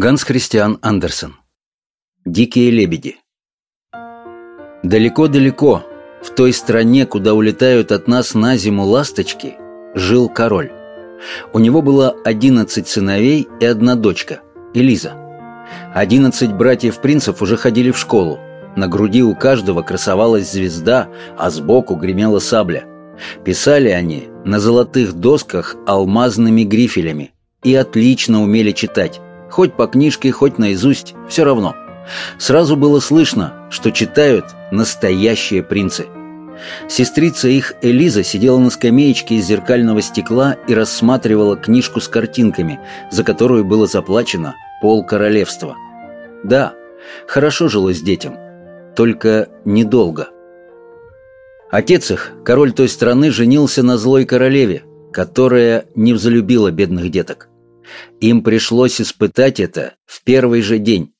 Ганс Христиан Андерсен. Дикие лебеди. Далеко-далеко, в той стране, куда улетают от нас на зиму ласточки, жил король. У него было одиннадцать сыновей и одна дочка, Элиза. Одиннадцать братьев-принцев уже ходили в школу. На груди у каждого красовалась звезда, а сбоку гремела сабля. Писали они на золотых досках алмазными грифелями и отлично умели читать. Хоть по книжке, хоть наизусть, все равно. Сразу было слышно, что читают настоящие принцы. Сестрица их Элиза сидела на скамеечке из зеркального стекла и рассматривала книжку с картинками, за которую было заплачено пол королевства. Да, хорошо жилось детям, только недолго. Отец их, король той страны, женился на злой королеве, которая не взлюбила бедных деток. Им пришлось испытать это в первый же день.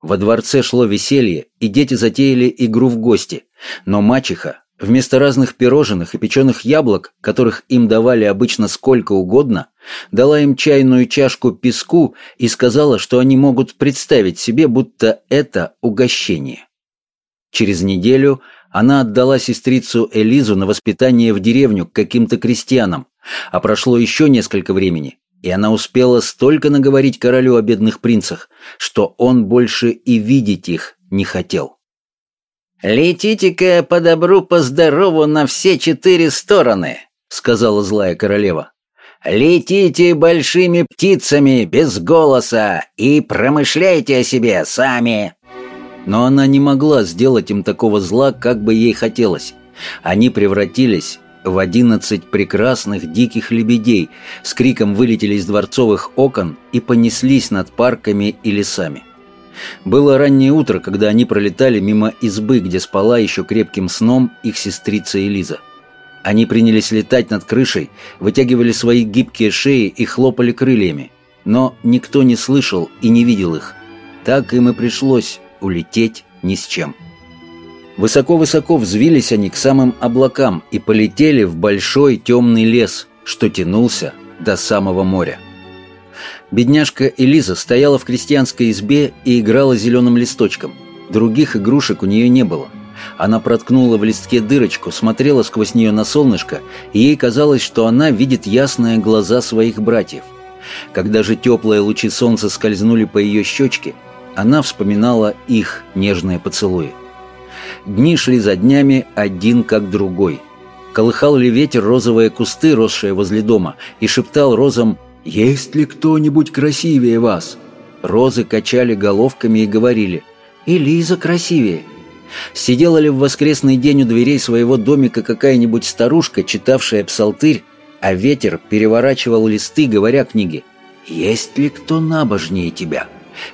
Во дворце шло веселье, и дети затеяли игру в гости. Но мачеха, вместо разных пирожных и печеных яблок, которых им давали обычно сколько угодно, дала им чайную чашку песку и сказала, что они могут представить себе, будто это угощение. Через неделю она отдала сестрицу Элизу на воспитание в деревню к каким-то крестьянам, а прошло еще несколько времени, и она успела столько наговорить королю о бедных принцах, что он больше и видеть их не хотел. «Летите-ка по добру, по здорову на все четыре стороны», — сказала злая королева. «Летите большими птицами, без голоса, и промышляйте о себе сами». Но она не могла сделать им такого зла, как бы ей хотелось. Они превратились в одиннадцать прекрасных диких лебедей, с криком вылетели из дворцовых окон и понеслись над парками и лесами. Было раннее утро, когда они пролетали мимо избы, где спала еще крепким сном их сестрица Элиза. Они принялись летать над крышей, вытягивали свои гибкие шеи и хлопали крыльями. Но никто не слышал и не видел их. Так им и пришлось улететь ни с чем. Высоко-высоко взвились они к самым облакам и полетели в большой темный лес, что тянулся до самого моря. Бедняжка Элиза стояла в крестьянской избе и играла зеленым листочком. Других игрушек у нее не было. Она проткнула в листке дырочку, смотрела сквозь нее на солнышко, и ей казалось, что она видит ясные глаза своих братьев. Когда же теплые лучи солнца скользнули по ее щечке, она вспоминала их нежные поцелуи. Дни шли за днями, один как другой. Колыхал ли ветер розовые кусты, росшие возле дома, и шептал розам «Есть ли кто-нибудь красивее вас?» Розы качали головками и говорили «Элиза красивее». Сидела ли в воскресный день у дверей своего домика какая-нибудь старушка, читавшая псалтырь, а ветер переворачивал листы, говоря книге «Есть ли кто набожнее тебя?»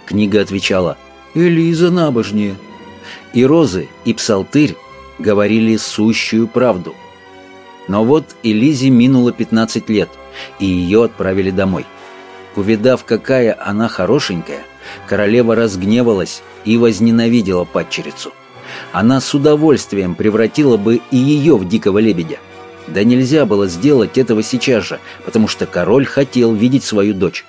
Книга отвечала «Элиза набожнее». И розы, и псалтырь говорили сущую правду. Но вот Элизе минуло 15 лет, и ее отправили домой. Увидав, какая она хорошенькая, королева разгневалась и возненавидела падчерицу. Она с удовольствием превратила бы и ее в дикого лебедя. Да нельзя было сделать этого сейчас же, потому что король хотел видеть свою дочь.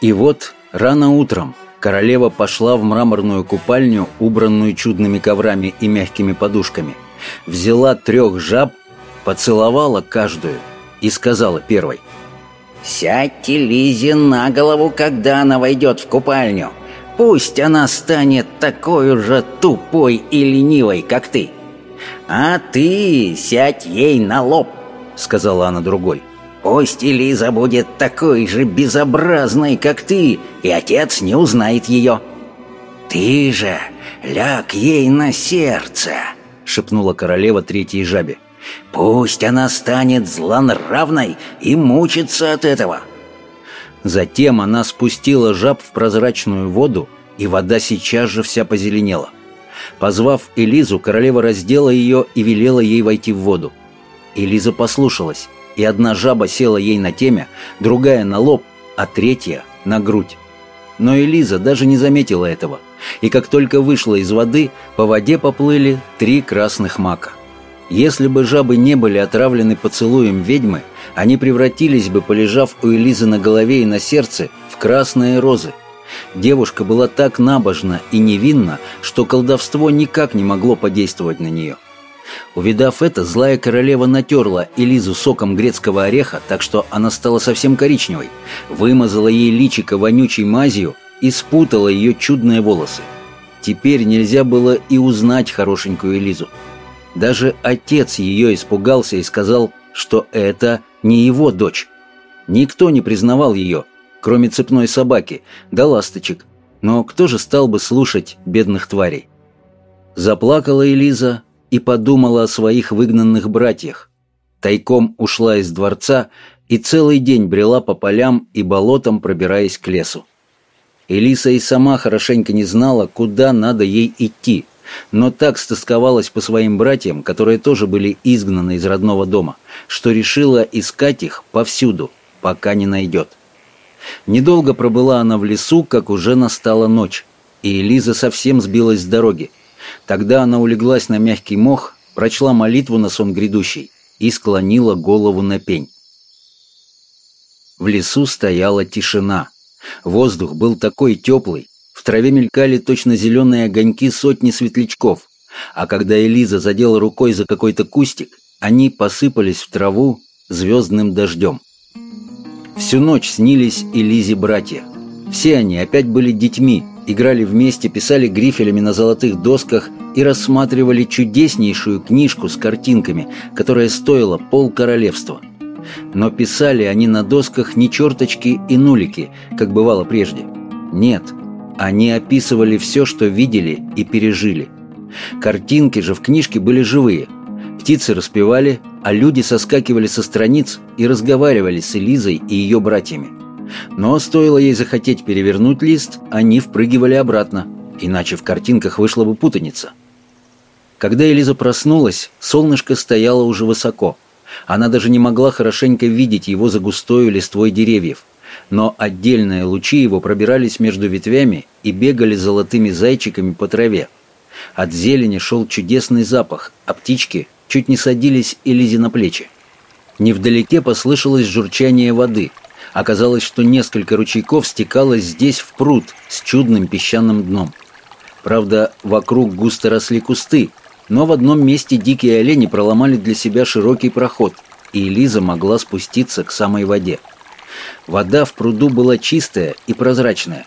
И вот Рано утром королева пошла в мраморную купальню, убранную чудными коврами и мягкими подушками, взяла трех жаб, поцеловала каждую и сказала первой «Сядьте Лизе на голову, когда она войдет в купальню. Пусть она станет такой же тупой и ленивой, как ты. А ты сядь ей на лоб», — сказала она другой. Пусть Элиза будет такой же безобразной, как ты, и отец не узнает ее. Ты же ляг ей на сердце, шепнула королева третьей жабе. Пусть она станет злонравной и мучится от этого. Затем она спустила жаб в прозрачную воду, и вода сейчас же вся позеленела. Позвав Элизу, королева раздела ее и велела ей войти в воду. Элиза послушалась и одна жаба села ей на темя, другая на лоб, а третья на грудь. Но Элиза даже не заметила этого, и как только вышла из воды, по воде поплыли три красных мака. Если бы жабы не были отравлены поцелуем ведьмы, они превратились бы, полежав у Элизы на голове и на сердце, в красные розы, Девушка была так набожна и невинна, что колдовство никак не могло подействовать на нее. Увидав это, злая королева натерла Элизу соком грецкого ореха, так что она стала совсем коричневой, вымазала ей личико вонючей мазью и спутала ее чудные волосы. Теперь нельзя было и узнать хорошенькую Элизу. Даже отец ее испугался и сказал, что это не его дочь. Никто не признавал ее, кроме цепной собаки, да ласточек. Но кто же стал бы слушать бедных тварей? Заплакала Элиза, и подумала о своих выгнанных братьях. Тайком ушла из дворца и целый день брела по полям и болотам, пробираясь к лесу. Элиса и сама хорошенько не знала, куда надо ей идти, но так стосковалась по своим братьям, которые тоже были изгнаны из родного дома, что решила искать их повсюду, пока не найдет. Недолго пробыла она в лесу, как уже настала ночь, и Элиза совсем сбилась с дороги. Тогда она улеглась на мягкий мох, прочла молитву на сон грядущий и склонила голову на пень. В лесу стояла тишина. Воздух был такой теплый, в траве мелькали точно зеленые огоньки сотни светлячков, а когда Элиза задела рукой за какой-то кустик, они посыпались в траву звездным дождем. Всю ночь снились Элизе братья. Все они опять были детьми, играли вместе, писали грифелями на золотых досках и рассматривали чудеснейшую книжку с картинками, которая стоила пол королевства. Но писали они на досках не черточки и нулики, как бывало прежде. Нет, они описывали все, что видели и пережили. Картинки же в книжке были живые. Птицы распевали, а люди соскакивали со страниц и разговаривали с Элизой и ее братьями. Но стоило ей захотеть перевернуть лист, они впрыгивали обратно, иначе в картинках вышла бы путаница. Когда Элиза проснулась, солнышко стояло уже высоко. Она даже не могла хорошенько видеть его за густою листвой деревьев. Но отдельные лучи его пробирались между ветвями и бегали золотыми зайчиками по траве. От зелени шел чудесный запах, а птички чуть не садились Элизе на плечи. Невдалеке послышалось журчание воды – Оказалось, что несколько ручейков стекалось здесь в пруд с чудным песчаным дном. Правда, вокруг густо росли кусты, но в одном месте дикие олени проломали для себя широкий проход, и Элиза могла спуститься к самой воде. Вода в пруду была чистая и прозрачная.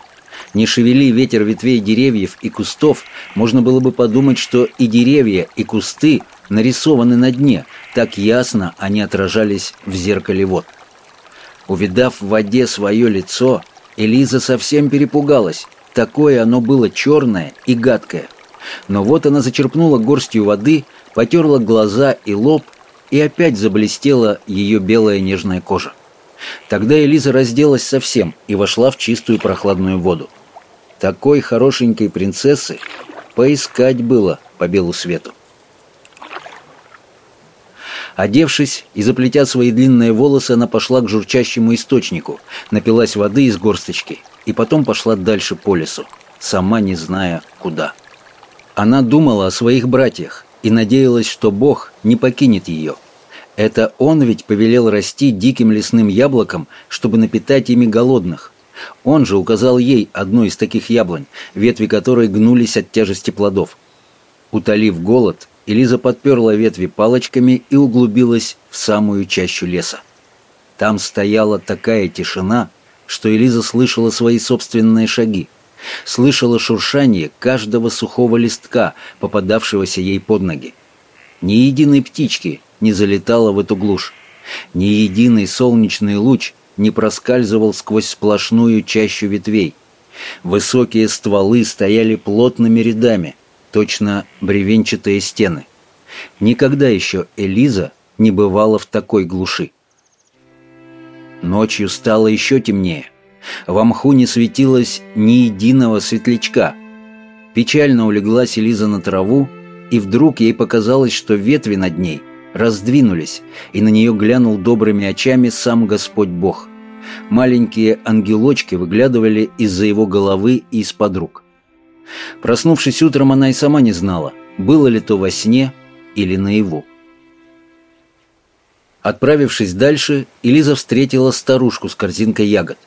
Не шевели ветер ветвей деревьев и кустов, можно было бы подумать, что и деревья, и кусты нарисованы на дне, так ясно они отражались в зеркале вод. Увидав в воде свое лицо, Элиза совсем перепугалась. Такое оно было черное и гадкое. Но вот она зачерпнула горстью воды, потерла глаза и лоб, и опять заблестела ее белая нежная кожа. Тогда Элиза разделась совсем и вошла в чистую прохладную воду. Такой хорошенькой принцессы поискать было по белу свету. Одевшись и заплетя свои длинные волосы, она пошла к журчащему источнику, напилась воды из горсточки и потом пошла дальше по лесу, сама не зная куда. Она думала о своих братьях и надеялась, что Бог не покинет ее. Это Он ведь повелел расти диким лесным яблоком, чтобы напитать ими голодных. Он же указал ей одну из таких яблонь, ветви которой гнулись от тяжести плодов. Утолив голод, Элиза подперла ветви палочками и углубилась в самую чащу леса. Там стояла такая тишина, что Элиза слышала свои собственные шаги, слышала шуршание каждого сухого листка, попадавшегося ей под ноги. Ни единой птички не залетала в эту глушь, ни единый солнечный луч не проскальзывал сквозь сплошную чащу ветвей. Высокие стволы стояли плотными рядами, точно бревенчатые стены. Никогда еще Элиза не бывала в такой глуши. Ночью стало еще темнее. В мху не светилось ни единого светлячка. Печально улеглась Элиза на траву, и вдруг ей показалось, что ветви над ней раздвинулись, и на нее глянул добрыми очами сам Господь Бог. Маленькие ангелочки выглядывали из-за его головы и из-под рук. Проснувшись утром, она и сама не знала, было ли то во сне или наяву. Отправившись дальше, Элиза встретила старушку с корзинкой ягод.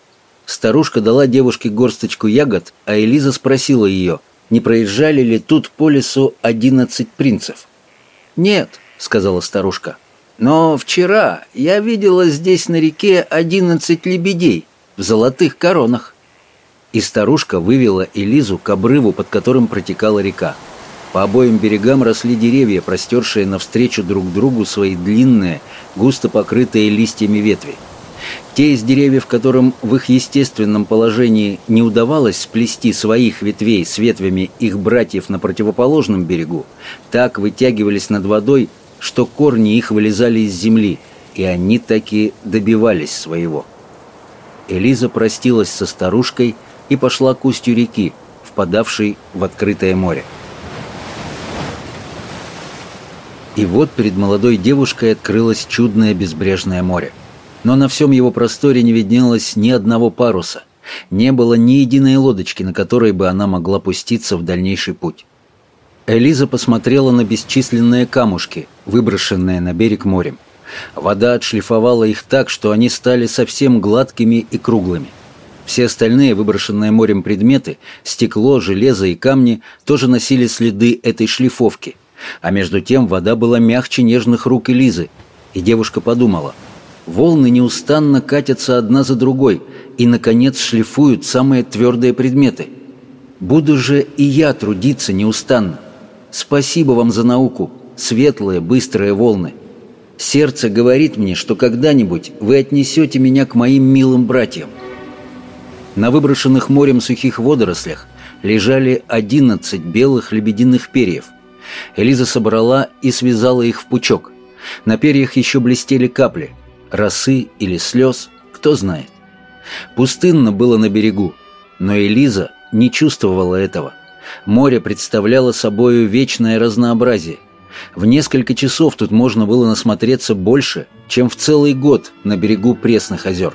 Старушка дала девушке горсточку ягод, а Элиза спросила ее, не проезжали ли тут по лесу одиннадцать принцев. «Нет», — сказала старушка, — «но вчера я видела здесь на реке одиннадцать лебедей в золотых коронах». И старушка вывела Элизу к обрыву, под которым протекала река. По обоим берегам росли деревья, простершие навстречу друг другу свои длинные, густо покрытые листьями ветви. Те из деревьев, которым в их естественном положении не удавалось сплести своих ветвей с ветвями их братьев на противоположном берегу, так вытягивались над водой, что корни их вылезали из земли, и они таки добивались своего. Элиза простилась со старушкой и пошла к устью реки, впадавшей в открытое море. И вот перед молодой девушкой открылось чудное безбрежное море. Но на всем его просторе не виднелось ни одного паруса. Не было ни единой лодочки, на которой бы она могла пуститься в дальнейший путь. Элиза посмотрела на бесчисленные камушки, выброшенные на берег морем. Вода отшлифовала их так, что они стали совсем гладкими и круглыми. Все остальные выброшенные морем предметы, стекло, железо и камни, тоже носили следы этой шлифовки. А между тем вода была мягче нежных рук Элизы, и девушка подумала – Волны неустанно катятся одна за другой и, наконец, шлифуют самые твердые предметы. Буду же и я трудиться неустанно. Спасибо вам за науку, светлые, быстрые волны. Сердце говорит мне, что когда-нибудь вы отнесете меня к моим милым братьям. На выброшенных морем сухих водорослях лежали одиннадцать белых лебединых перьев. Элиза собрала и связала их в пучок. На перьях еще блестели капли – росы или слез, кто знает. Пустынно было на берегу, но Элиза не чувствовала этого. Море представляло собою вечное разнообразие. В несколько часов тут можно было насмотреться больше, чем в целый год на берегу пресных озер.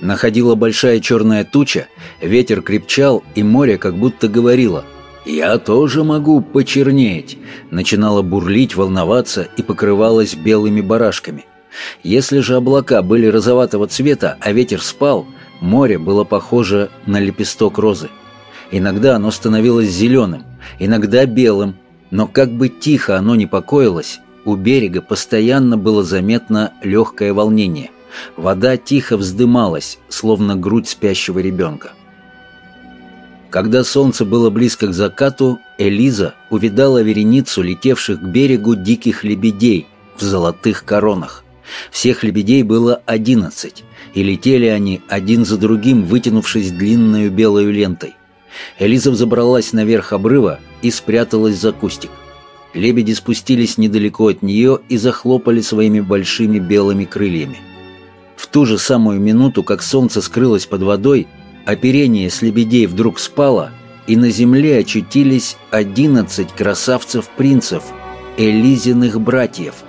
Находила большая черная туча, ветер крепчал, и море как будто говорило «Я тоже могу почернеть», начинала бурлить, волноваться и покрывалась белыми барашками – если же облака были розоватого цвета, а ветер спал, море было похоже на лепесток розы. Иногда оно становилось зеленым, иногда белым, но как бы тихо оно ни покоилось, у берега постоянно было заметно легкое волнение. Вода тихо вздымалась, словно грудь спящего ребенка. Когда солнце было близко к закату, Элиза увидала вереницу летевших к берегу диких лебедей в золотых коронах. Всех лебедей было одиннадцать, и летели они один за другим, вытянувшись длинную белую лентой. Элиза взобралась наверх обрыва и спряталась за кустик. Лебеди спустились недалеко от нее и захлопали своими большими белыми крыльями. В ту же самую минуту, как солнце скрылось под водой, оперение с лебедей вдруг спало, и на земле очутились одиннадцать красавцев-принцев, Элизиных братьев –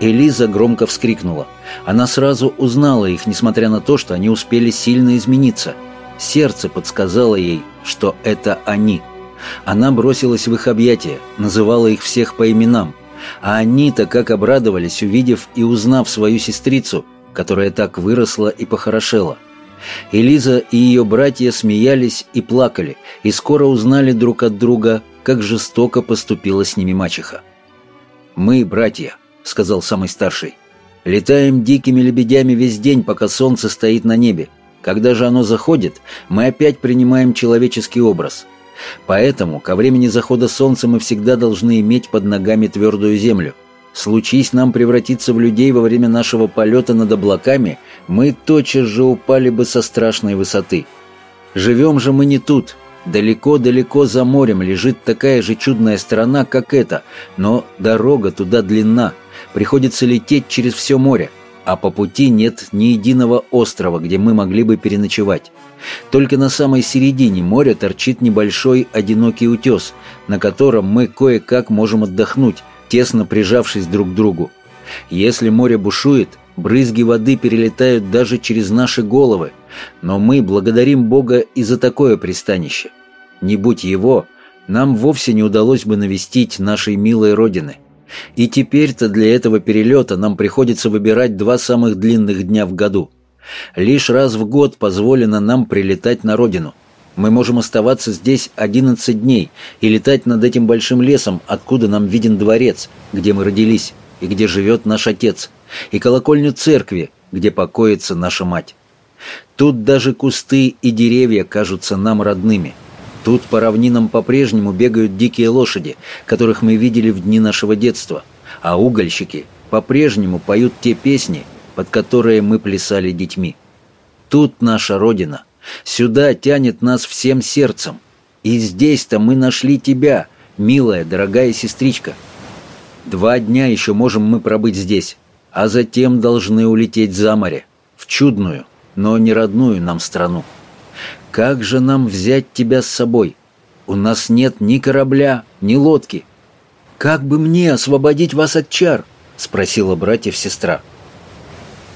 Элиза громко вскрикнула. Она сразу узнала их, несмотря на то, что они успели сильно измениться. Сердце подсказало ей, что это они. Она бросилась в их объятия, называла их всех по именам. А они-то как обрадовались, увидев и узнав свою сестрицу, которая так выросла и похорошела. Элиза и ее братья смеялись и плакали, и скоро узнали друг от друга, как жестоко поступила с ними мачеха. «Мы, братья», — сказал самый старший. «Летаем дикими лебедями весь день, пока солнце стоит на небе. Когда же оно заходит, мы опять принимаем человеческий образ. Поэтому ко времени захода солнца мы всегда должны иметь под ногами твердую землю. Случись нам превратиться в людей во время нашего полета над облаками, мы тотчас же упали бы со страшной высоты. Живем же мы не тут, Далеко-далеко за морем лежит такая же чудная страна, как эта, но дорога туда длинна, приходится лететь через все море, а по пути нет ни единого острова, где мы могли бы переночевать. Только на самой середине моря торчит небольшой одинокий утес, на котором мы кое-как можем отдохнуть, тесно прижавшись друг к другу. Если море бушует, брызги воды перелетают даже через наши головы, но мы благодарим Бога и за такое пристанище. Не будь его, нам вовсе не удалось бы навестить нашей милой Родины. И теперь-то для этого перелета нам приходится выбирать два самых длинных дня в году. Лишь раз в год позволено нам прилетать на родину. Мы можем оставаться здесь 11 дней и летать над этим большим лесом, откуда нам виден дворец, где мы родились и где живет наш отец, и колокольню церкви, где покоится наша мать. Тут даже кусты и деревья кажутся нам родными. Тут по равнинам по-прежнему бегают дикие лошади, которых мы видели в дни нашего детства, а угольщики по-прежнему поют те песни, под которые мы плясали детьми. Тут наша Родина. Сюда тянет нас всем сердцем. И здесь-то мы нашли тебя, милая, дорогая сестричка. Два дня еще можем мы пробыть здесь, а затем должны улететь за море, в чудную, но не родную нам страну. Как же нам взять тебя с собой? У нас нет ни корабля, ни лодки. Как бы мне освободить вас от чар? Спросила братьев сестра.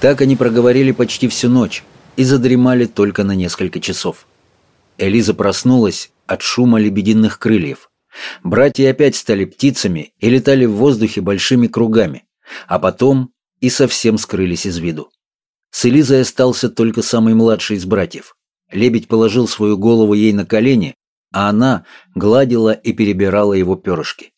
Так они проговорили почти всю ночь и задремали только на несколько часов. Элиза проснулась от шума лебединых крыльев. Братья опять стали птицами и летали в воздухе большими кругами, а потом и совсем скрылись из виду. С Элизой остался только самый младший из братьев. Лебедь положил свою голову ей на колени, а она гладила и перебирала его перышки.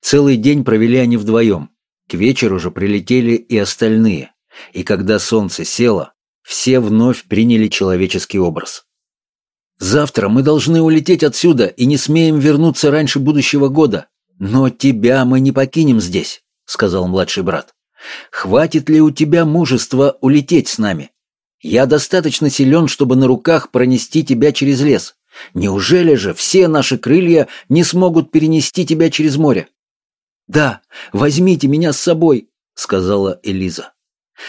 Целый день провели они вдвоем. К вечеру же прилетели и остальные, и когда солнце село, все вновь приняли человеческий образ. «Завтра мы должны улететь отсюда и не смеем вернуться раньше будущего года. Но тебя мы не покинем здесь», — сказал младший брат. Хватит ли у тебя мужества улететь с нами? Я достаточно силен, чтобы на руках пронести тебя через лес. Неужели же все наши крылья не смогут перенести тебя через море? Да, возьмите меня с собой, сказала Элиза.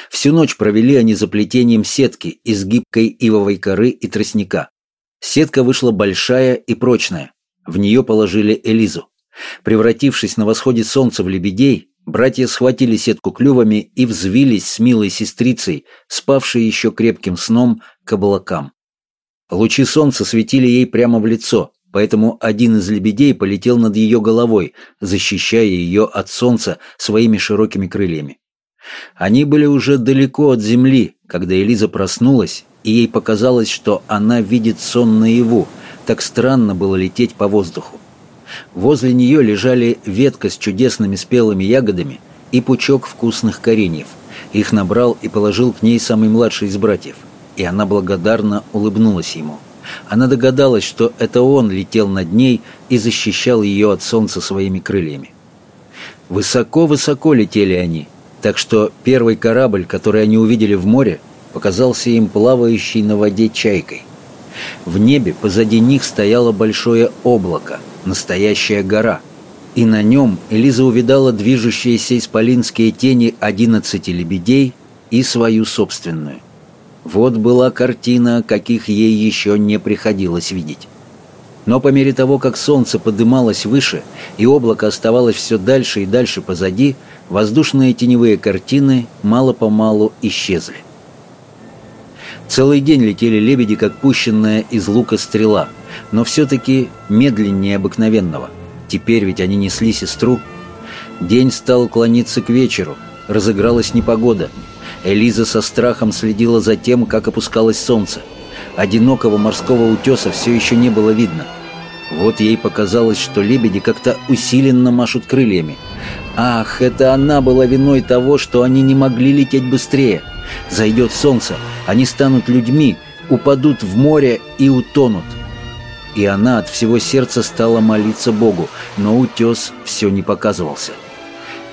Всю ночь провели они за плетением сетки из гибкой ивовой коры и тростника. Сетка вышла большая и прочная. В нее положили Элизу. Превратившись на восходе солнца в лебедей, Братья схватили сетку клювами и взвились с милой сестрицей, спавшей еще крепким сном, к облакам. Лучи солнца светили ей прямо в лицо, поэтому один из лебедей полетел над ее головой, защищая ее от солнца своими широкими крыльями. Они были уже далеко от земли, когда Элиза проснулась, и ей показалось, что она видит сон наяву, так странно было лететь по воздуху. Возле нее лежали ветка с чудесными спелыми ягодами и пучок вкусных кореньев. Их набрал и положил к ней самый младший из братьев, и она благодарно улыбнулась ему. Она догадалась, что это он летел над ней и защищал ее от солнца своими крыльями. Высоко-высоко летели они, так что первый корабль, который они увидели в море, показался им плавающей на воде чайкой. В небе позади них стояло большое облако, настоящая гора. И на нем Элиза увидала движущиеся исполинские тени одиннадцати лебедей и свою собственную. Вот была картина, каких ей еще не приходилось видеть. Но по мере того, как солнце подымалось выше, и облако оставалось все дальше и дальше позади, воздушные теневые картины мало-помалу исчезли. Целый день летели лебеди, как пущенная из лука стрела, но все-таки медленнее обыкновенного. Теперь ведь они несли сестру. День стал клониться к вечеру, разыгралась непогода. Элиза со страхом следила за тем, как опускалось солнце. Одинокого морского утеса все еще не было видно. Вот ей показалось, что лебеди как-то усиленно машут крыльями. Ах, это она была виной того, что они не могли лететь быстрее. Зайдет солнце, они станут людьми, упадут в море и утонут. И она от всего сердца стала молиться Богу, но утес все не показывался.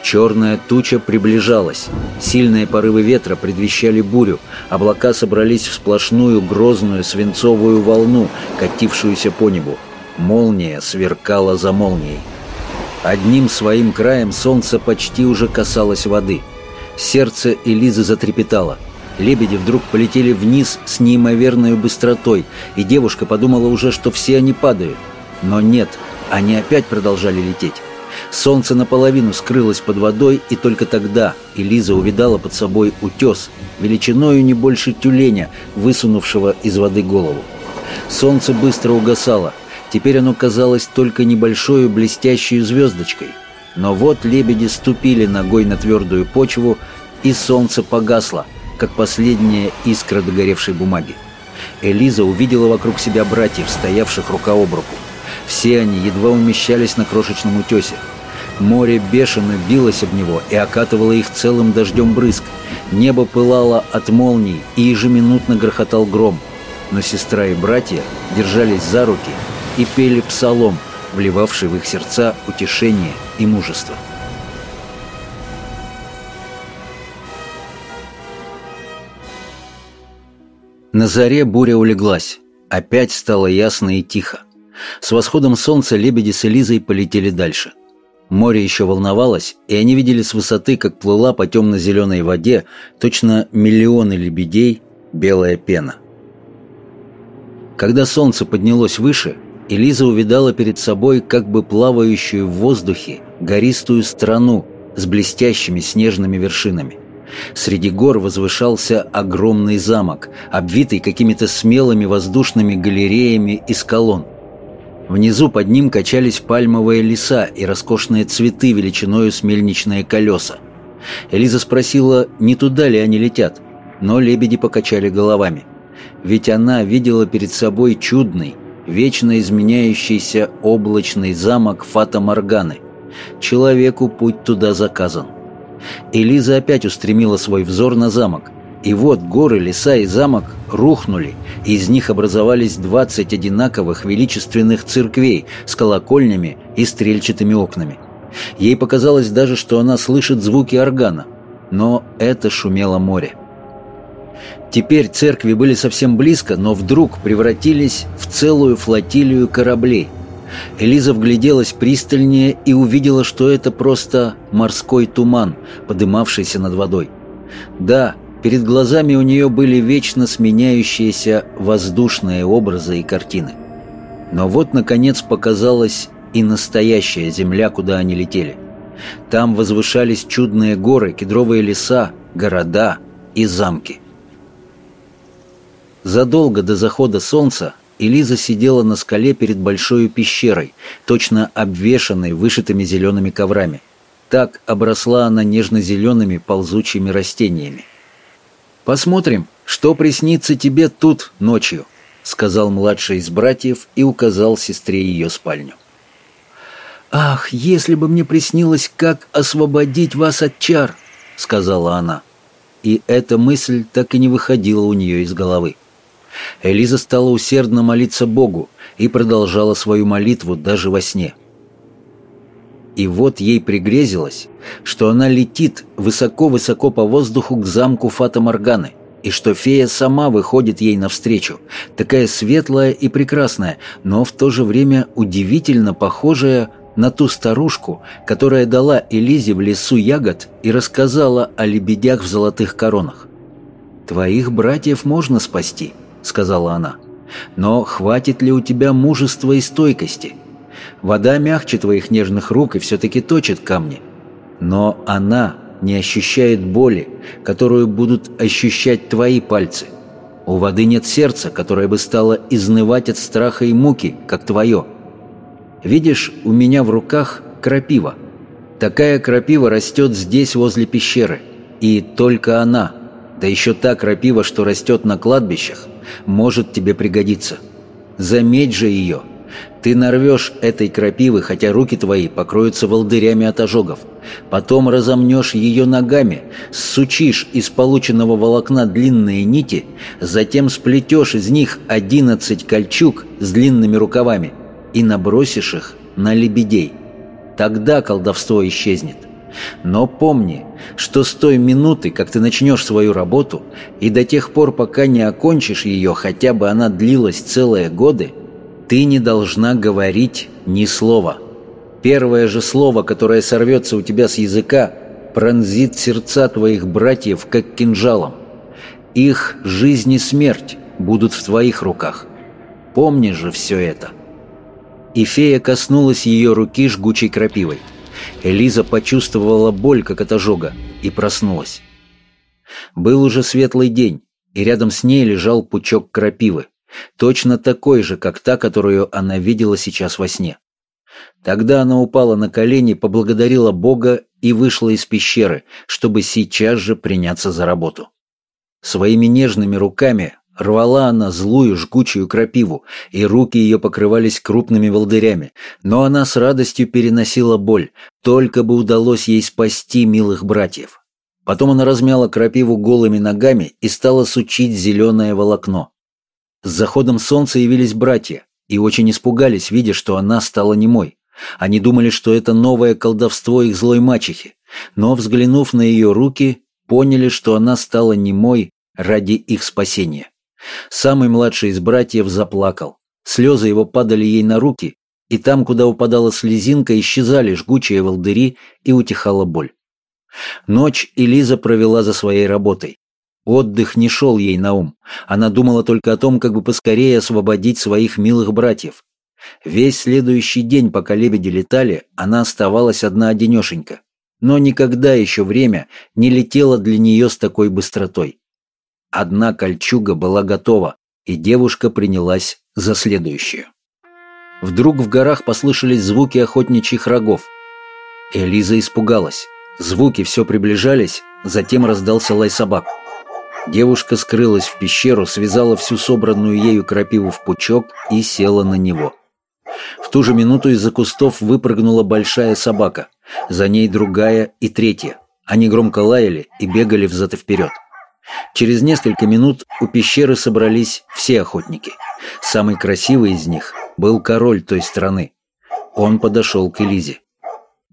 Черная туча приближалась. Сильные порывы ветра предвещали бурю. Облака собрались в сплошную грозную свинцовую волну, катившуюся по небу. Молния сверкала за молнией. Одним своим краем солнце почти уже касалось воды. Сердце Элизы затрепетало. Лебеди вдруг полетели вниз с неимоверной быстротой, и девушка подумала уже, что все они падают. Но нет, они опять продолжали лететь. Солнце наполовину скрылось под водой, и только тогда Элиза увидала под собой утес, величиною не больше тюленя, высунувшего из воды голову. Солнце быстро угасало, теперь оно казалось только небольшой блестящей звездочкой. Но вот лебеди ступили ногой на твердую почву, и солнце погасло – как последняя искра догоревшей бумаги. Элиза увидела вокруг себя братьев, стоявших рука об руку. Все они едва умещались на крошечном утесе. Море бешено билось об него и окатывало их целым дождем брызг. Небо пылало от молний и ежеминутно грохотал гром. Но сестра и братья держались за руки и пели псалом, вливавший в их сердца утешение и мужество. На заре буря улеглась. Опять стало ясно и тихо. С восходом солнца лебеди с Элизой полетели дальше. Море еще волновалось, и они видели с высоты, как плыла по темно-зеленой воде точно миллионы лебедей белая пена. Когда солнце поднялось выше, Элиза увидала перед собой как бы плавающую в воздухе гористую страну с блестящими снежными вершинами. Среди гор возвышался огромный замок, обвитый какими-то смелыми воздушными галереями из колонн. Внизу под ним качались пальмовые леса и роскошные цветы величиною с мельничные колеса. Элиза спросила, не туда ли они летят, но лебеди покачали головами. Ведь она видела перед собой чудный, вечно изменяющийся облачный замок Фата Морганы. Человеку путь туда заказан. Элиза опять устремила свой взор на замок. И вот горы, леса и замок рухнули, и из них образовались двадцать одинаковых величественных церквей с колокольнями и стрельчатыми окнами. Ей показалось даже, что она слышит звуки органа, но это шумело море. Теперь церкви были совсем близко, но вдруг превратились в целую флотилию кораблей. Элиза вгляделась пристальнее и увидела, что это просто морской туман, подымавшийся над водой. Да, перед глазами у нее были вечно сменяющиеся воздушные образы и картины. Но вот, наконец, показалась и настоящая земля, куда они летели. Там возвышались чудные горы, кедровые леса, города и замки. Задолго до захода солнца Элиза сидела на скале перед большой пещерой, точно обвешанной вышитыми зелеными коврами. Так обросла она нежно-зелеными ползучими растениями. «Посмотрим, что приснится тебе тут ночью», — сказал младший из братьев и указал сестре ее спальню. «Ах, если бы мне приснилось, как освободить вас от чар!» — сказала она. И эта мысль так и не выходила у нее из головы. Элиза стала усердно молиться Богу и продолжала свою молитву даже во сне. И вот ей пригрезилось, что она летит высоко-высоко по воздуху к замку Фата Морганы, и что фея сама выходит ей навстречу, такая светлая и прекрасная, но в то же время удивительно похожая на ту старушку, которая дала Элизе в лесу ягод и рассказала о лебедях в золотых коронах. «Твоих братьев можно спасти», сказала она. «Но хватит ли у тебя мужества и стойкости? Вода мягче твоих нежных рук и все-таки точит камни. Но она не ощущает боли, которую будут ощущать твои пальцы. У воды нет сердца, которое бы стало изнывать от страха и муки, как твое. Видишь, у меня в руках крапива. Такая крапива растет здесь, возле пещеры. И только она, да еще та крапива, что растет на кладбищах, может тебе пригодиться. Заметь же ее. Ты нарвешь этой крапивы, хотя руки твои покроются волдырями от ожогов. Потом разомнешь ее ногами, сучишь из полученного волокна длинные нити, затем сплетешь из них одиннадцать кольчуг с длинными рукавами и набросишь их на лебедей. Тогда колдовство исчезнет. Но помни, что с той минуты, как ты начнешь свою работу, и до тех пор, пока не окончишь ее, хотя бы она длилась целые годы, ты не должна говорить ни слова. Первое же слово, которое сорвется у тебя с языка, пронзит сердца твоих братьев, как кинжалом. Их жизнь и смерть будут в твоих руках. Помни же все это. И фея коснулась ее руки жгучей крапивой. Элиза почувствовала боль, как от ожога, и проснулась. Был уже светлый день, и рядом с ней лежал пучок крапивы, точно такой же, как та, которую она видела сейчас во сне. Тогда она упала на колени, поблагодарила Бога и вышла из пещеры, чтобы сейчас же приняться за работу. Своими нежными руками рвала она злую жгучую крапиву, и руки ее покрывались крупными волдырями, но она с радостью переносила боль, только бы удалось ей спасти милых братьев. Потом она размяла крапиву голыми ногами и стала сучить зеленое волокно. С заходом солнца явились братья и очень испугались, видя, что она стала немой. Они думали, что это новое колдовство их злой мачехи, но, взглянув на ее руки, поняли, что она стала немой ради их спасения. Самый младший из братьев заплакал. Слезы его падали ей на руки, и там, куда упадала слезинка, исчезали жгучие волдыри и утихала боль. Ночь Элиза провела за своей работой. Отдых не шел ей на ум. Она думала только о том, как бы поскорее освободить своих милых братьев. Весь следующий день, пока лебеди летали, она оставалась одна-одинешенька. Но никогда еще время не летело для нее с такой быстротой. Одна кольчуга была готова, и девушка принялась за следующую. Вдруг в горах послышались звуки охотничьих рогов. Элиза испугалась. Звуки все приближались, затем раздался лай собак. Девушка скрылась в пещеру, связала всю собранную ею крапиву в пучок и села на него. В ту же минуту из-за кустов выпрыгнула большая собака, за ней другая и третья. Они громко лаяли и бегали взад и вперед. Через несколько минут у пещеры собрались все охотники. Самый красивый из них был король той страны. Он подошел к Элизе.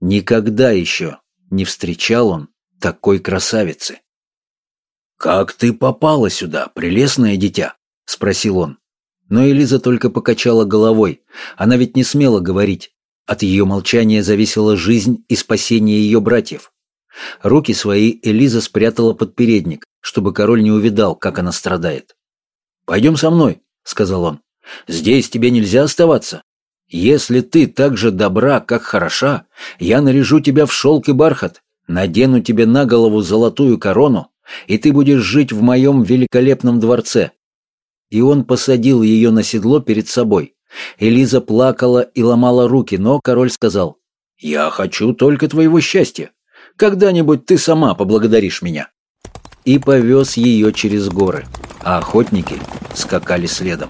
Никогда еще не встречал он такой красавицы. «Как ты попала сюда, прелестное дитя?» — спросил он. Но Элиза только покачала головой. Она ведь не смела говорить. От ее молчания зависела жизнь и спасение ее братьев. Руки свои Элиза спрятала под передник, чтобы король не увидал, как она страдает. «Пойдем со мной», — сказал он. «Здесь тебе нельзя оставаться. Если ты так же добра, как хороша, я наряжу тебя в шелк и бархат, надену тебе на голову золотую корону, и ты будешь жить в моем великолепном дворце». И он посадил ее на седло перед собой. Элиза плакала и ломала руки, но король сказал, «Я хочу только твоего счастья. Когда-нибудь ты сама поблагодаришь меня» и повез ее через горы, а охотники скакали следом.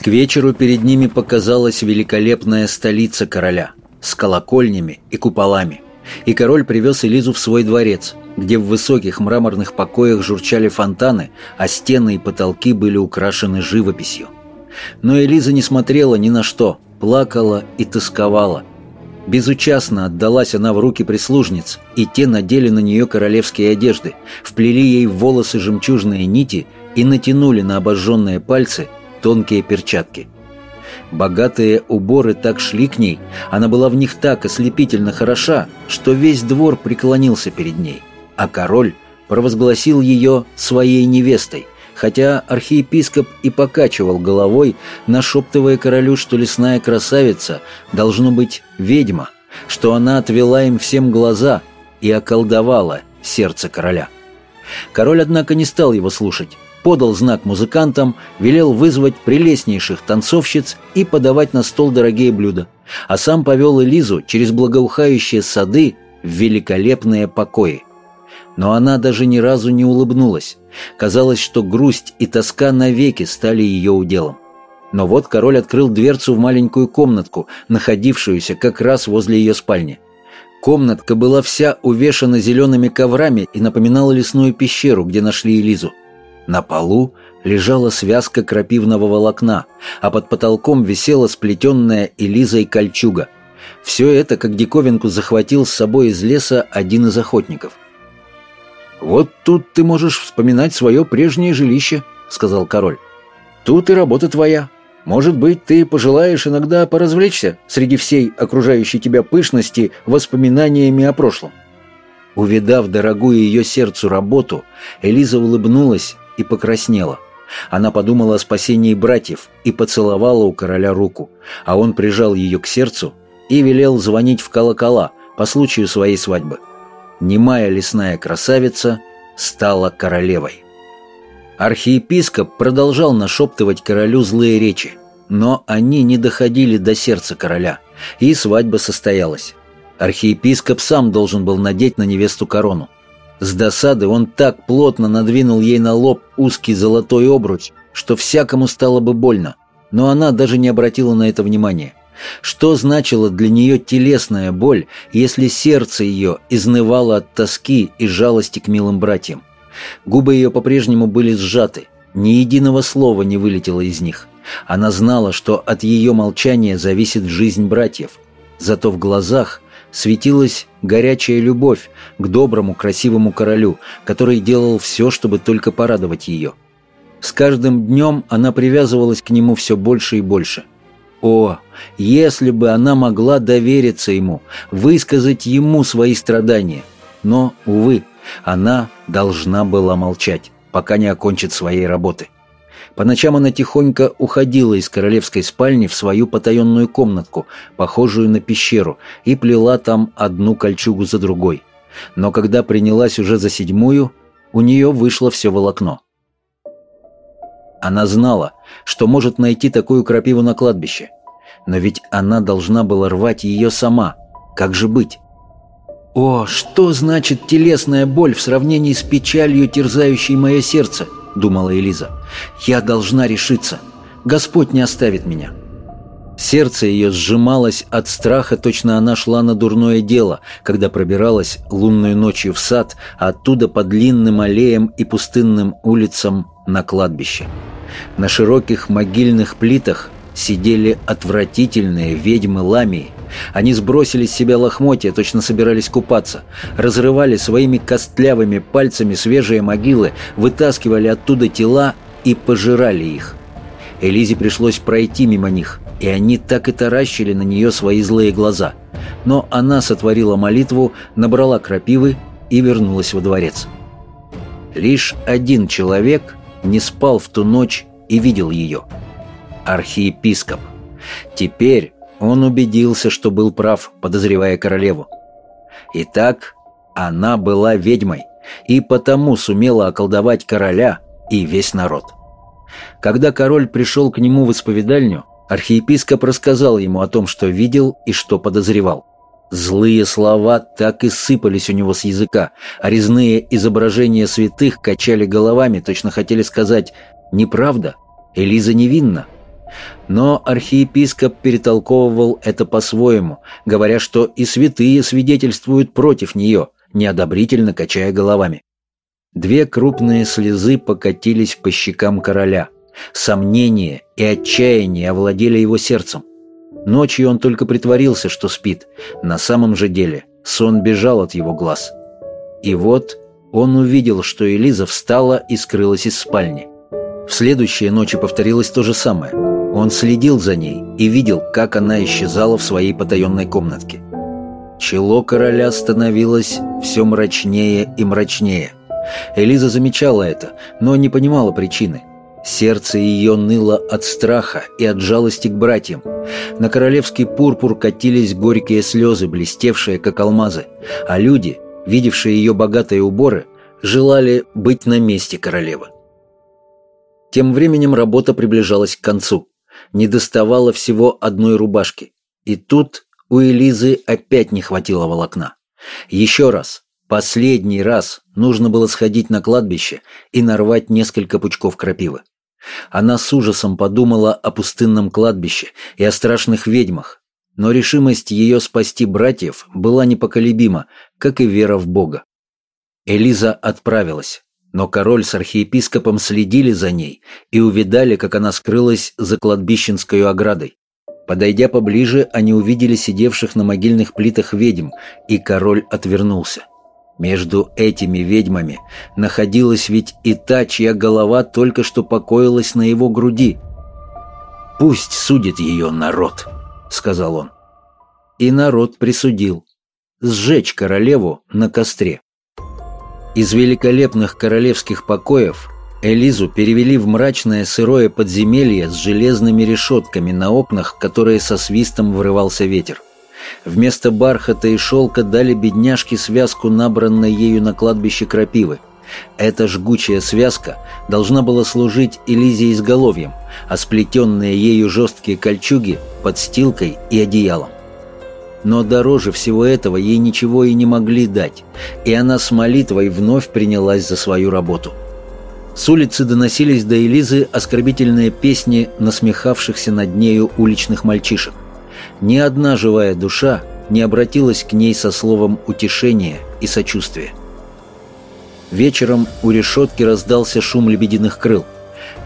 К вечеру перед ними показалась великолепная столица короля с колокольнями и куполами, и король привез Элизу в свой дворец, где в высоких мраморных покоях журчали фонтаны, а стены и потолки были украшены живописью. Но Элиза не смотрела ни на что, плакала и тосковала – Безучастно отдалась она в руки прислужниц, и те надели на нее королевские одежды, вплели ей в волосы жемчужные нити и натянули на обожженные пальцы тонкие перчатки. Богатые уборы так шли к ней, она была в них так ослепительно хороша, что весь двор преклонился перед ней, а король провозгласил ее своей невестой, хотя архиепископ и покачивал головой, нашептывая королю, что лесная красавица должно быть ведьма, что она отвела им всем глаза и околдовала сердце короля. Король, однако, не стал его слушать, подал знак музыкантам, велел вызвать прелестнейших танцовщиц и подавать на стол дорогие блюда, а сам повел Элизу через благоухающие сады в великолепные покои – но она даже ни разу не улыбнулась. Казалось, что грусть и тоска навеки стали ее уделом. Но вот король открыл дверцу в маленькую комнатку, находившуюся как раз возле ее спальни. Комнатка была вся увешана зелеными коврами и напоминала лесную пещеру, где нашли Элизу. На полу лежала связка крапивного волокна, а под потолком висела сплетенная Элизой кольчуга. Все это, как диковинку, захватил с собой из леса один из охотников. «Вот тут ты можешь вспоминать свое прежнее жилище», — сказал король. «Тут и работа твоя. Может быть, ты пожелаешь иногда поразвлечься среди всей окружающей тебя пышности воспоминаниями о прошлом». Увидав дорогую ее сердцу работу, Элиза улыбнулась и покраснела. Она подумала о спасении братьев и поцеловала у короля руку, а он прижал ее к сердцу и велел звонить в колокола по случаю своей свадьбы немая лесная красавица стала королевой. Архиепископ продолжал нашептывать королю злые речи, но они не доходили до сердца короля, и свадьба состоялась. Архиепископ сам должен был надеть на невесту корону. С досады он так плотно надвинул ей на лоб узкий золотой обруч, что всякому стало бы больно, но она даже не обратила на это внимания. Что значила для нее телесная боль, если сердце ее изнывало от тоски и жалости к милым братьям? Губы ее по-прежнему были сжаты, ни единого слова не вылетело из них. Она знала, что от ее молчания зависит жизнь братьев. Зато в глазах светилась горячая любовь к доброму, красивому королю, который делал все, чтобы только порадовать ее. С каждым днем она привязывалась к нему все больше и больше. О, если бы она могла довериться ему, высказать ему свои страдания. Но, увы, она должна была молчать, пока не окончит своей работы. По ночам она тихонько уходила из королевской спальни в свою потаенную комнатку, похожую на пещеру, и плела там одну кольчугу за другой. Но когда принялась уже за седьмую, у нее вышло все волокно. Она знала, что может найти такую крапиву на кладбище. Но ведь она должна была рвать ее сама. Как же быть? «О, что значит телесная боль в сравнении с печалью, терзающей мое сердце?» — думала Элиза. «Я должна решиться. Господь не оставит меня». Сердце ее сжималось от страха, точно она шла на дурное дело, когда пробиралась лунной ночью в сад, а оттуда по длинным аллеям и пустынным улицам на кладбище. На широких могильных плитах сидели отвратительные ведьмы ламии. Они сбросили с себя лохмотья, точно собирались купаться, разрывали своими костлявыми пальцами свежие могилы, вытаскивали оттуда тела и пожирали их. Элизе пришлось пройти мимо них, и они так и таращили на нее свои злые глаза. Но она сотворила молитву, набрала крапивы и вернулась во дворец. Лишь один человек не спал в ту ночь и видел ее. Архиепископ. Теперь он убедился, что был прав, подозревая королеву. Итак, она была ведьмой и потому сумела околдовать короля и весь народ. Когда король пришел к нему в исповедальню, архиепископ рассказал ему о том, что видел и что подозревал. Злые слова так и сыпались у него с языка, а резные изображения святых качали головами, точно хотели сказать «неправда, Элиза невинна. Но архиепископ перетолковывал это по-своему, говоря, что и святые свидетельствуют против нее, неодобрительно качая головами. Две крупные слезы покатились по щекам короля. Сомнение и отчаяние овладели его сердцем. Ночью он только притворился, что спит. На самом же деле сон бежал от его глаз. И вот он увидел, что Элиза встала и скрылась из спальни. В следующие ночи повторилось то же самое. Он следил за ней и видел, как она исчезала в своей потаенной комнатке. Чело короля становилось все мрачнее и мрачнее. Элиза замечала это, но не понимала причины. Сердце ее ныло от страха и от жалости к братьям. На королевский пурпур катились горькие слезы, блестевшие, как алмазы, а люди, видевшие ее богатые уборы, желали быть на месте королевы. Тем временем работа приближалась к концу. Не доставало всего одной рубашки. И тут у Элизы опять не хватило волокна. Еще раз, последний раз нужно было сходить на кладбище и нарвать несколько пучков крапивы. Она с ужасом подумала о пустынном кладбище и о страшных ведьмах, но решимость ее спасти братьев была непоколебима, как и вера в Бога. Элиза отправилась но король с архиепископом следили за ней и увидали, как она скрылась за кладбищенской оградой. Подойдя поближе, они увидели сидевших на могильных плитах ведьм, и король отвернулся. Между этими ведьмами находилась ведь и та, чья голова только что покоилась на его груди. «Пусть судит ее народ», — сказал он. И народ присудил сжечь королеву на костре. Из великолепных королевских покоев Элизу перевели в мрачное сырое подземелье с железными решетками на окнах, которые со свистом вырывался ветер. Вместо бархата и шелка дали бедняжке связку, набранной ею на кладбище крапивы. Эта жгучая связка должна была служить Элизе изголовьем, а сплетенные ею жесткие кольчуги – подстилкой и одеялом. Но дороже всего этого ей ничего и не могли дать, и она с молитвой вновь принялась за свою работу. С улицы доносились до Элизы оскорбительные песни насмехавшихся над нею уличных мальчишек. Ни одна живая душа не обратилась к ней со словом утешения и сочувствия. Вечером у решетки раздался шум лебединых крыл.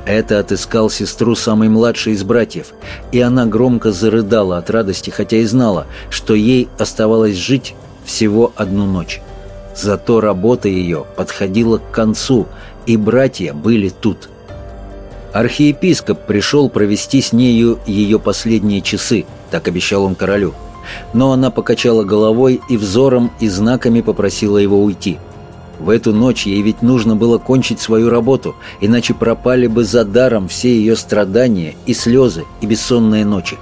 Это отыскал сестру самый младший из братьев, и она громко зарыдала от радости, хотя и знала, что ей оставалось жить всего одну ночь. Зато работа ее подходила к концу, и братья были тут. Архиепископ пришел провести с нею ее последние часы, так обещал он королю. Но она покачала головой и взором и знаками попросила его уйти. В эту ночь ей ведь нужно было кончить свою работу, иначе пропали бы за даром все ее страдания и слезы и бессонные ночи.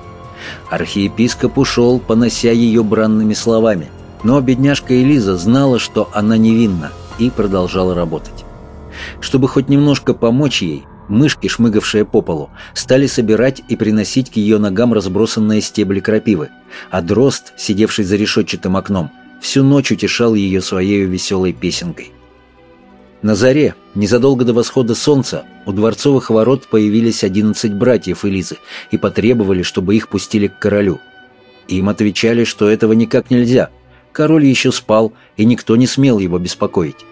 Архиепископ ушел, понося ее бранными словами. Но бедняжка Элиза знала, что она невинна, и продолжала работать. Чтобы хоть немножко помочь ей, мышки, шмыгавшие по полу, стали собирать и приносить к ее ногам разбросанные стебли крапивы, а дрозд, сидевший за решетчатым окном, всю ночь утешал ее своей веселой песенкой. На заре, незадолго до восхода солнца, у дворцовых ворот появились одиннадцать братьев Элизы и потребовали, чтобы их пустили к королю. Им отвечали, что этого никак нельзя – Король еще спал, и никто не смел его беспокоить.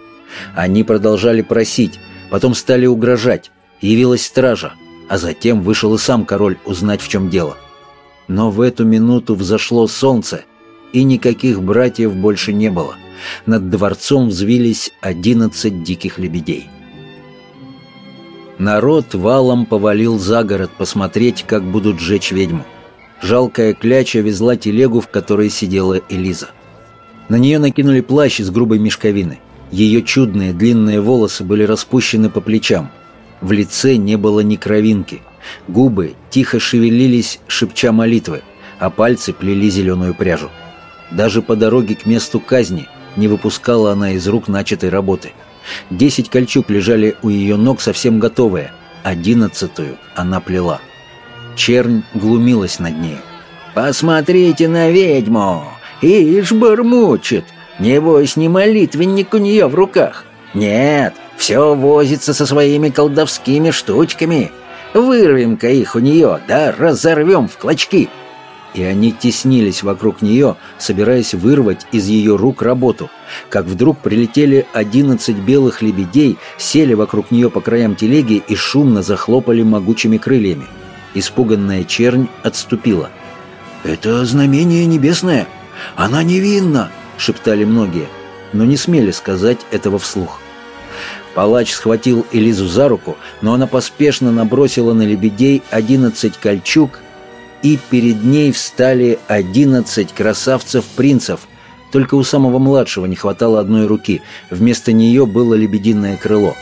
Они продолжали просить, потом стали угрожать. Явилась стража, а затем вышел и сам король узнать, в чем дело. Но в эту минуту взошло солнце, и никаких братьев больше не было. Над дворцом взвились одиннадцать диких лебедей. Народ валом повалил за город посмотреть, как будут сжечь ведьму. Жалкая кляча везла телегу, в которой сидела Элиза. На нее накинули плащ из грубой мешковины. Ее чудные длинные волосы были распущены по плечам. В лице не было ни кровинки. Губы тихо шевелились, шепча молитвы, а пальцы плели зеленую пряжу. Даже по дороге к месту казни не выпускала она из рук начатой работы. Десять кольчуг лежали у ее ног совсем готовые, одиннадцатую она плела. Чернь глумилась над ней. «Посмотрите на ведьму! Ишь, бормочет. Небось, не молитвенник у нее в руках. Нет, все возится со своими колдовскими штучками. Вырвем-ка их у нее, да разорвем в клочки». И они теснились вокруг нее, собираясь вырвать из ее рук работу. Как вдруг прилетели одиннадцать белых лебедей, сели вокруг нее по краям телеги и шумно захлопали могучими крыльями. Испуганная чернь отступила. «Это знамение небесное!» «Она невинна!» — шептали многие, но не смели сказать этого вслух. Палач схватил Элизу за руку, но она поспешно набросила на лебедей одиннадцать кольчуг, и перед ней встали одиннадцать красавцев-принцев. Только у самого младшего не хватало одной руки, вместо нее было лебединое крыло.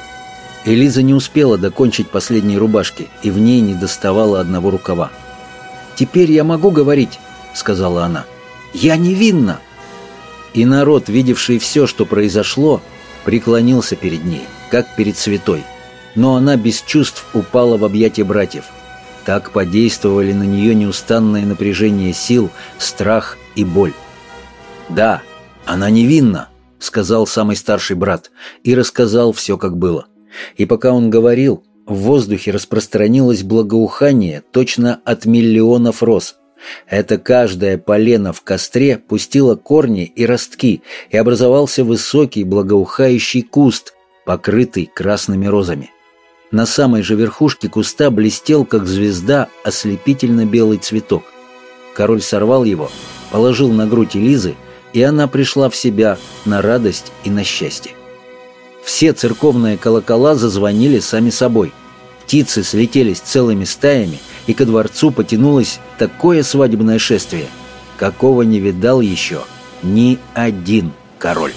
Элиза не успела докончить последней рубашки, и в ней не доставало одного рукава. «Теперь я могу говорить», — сказала она. Я невинна!» И народ, видевший все, что произошло, преклонился перед ней, как перед святой. Но она без чувств упала в объятия братьев. Так подействовали на нее неустанное напряжение сил, страх и боль. «Да, она невинна», — сказал самый старший брат, и рассказал все, как было. И пока он говорил, в воздухе распространилось благоухание точно от миллионов роз — это каждое полено в костре пустило корни и ростки, и образовался высокий благоухающий куст, покрытый красными розами. На самой же верхушке куста блестел, как звезда, ослепительно белый цветок. Король сорвал его, положил на грудь Элизы, и она пришла в себя на радость и на счастье. Все церковные колокола зазвонили сами собой. Птицы слетелись целыми стаями – и ко дворцу потянулось такое свадебное шествие, какого не видал еще ни один король.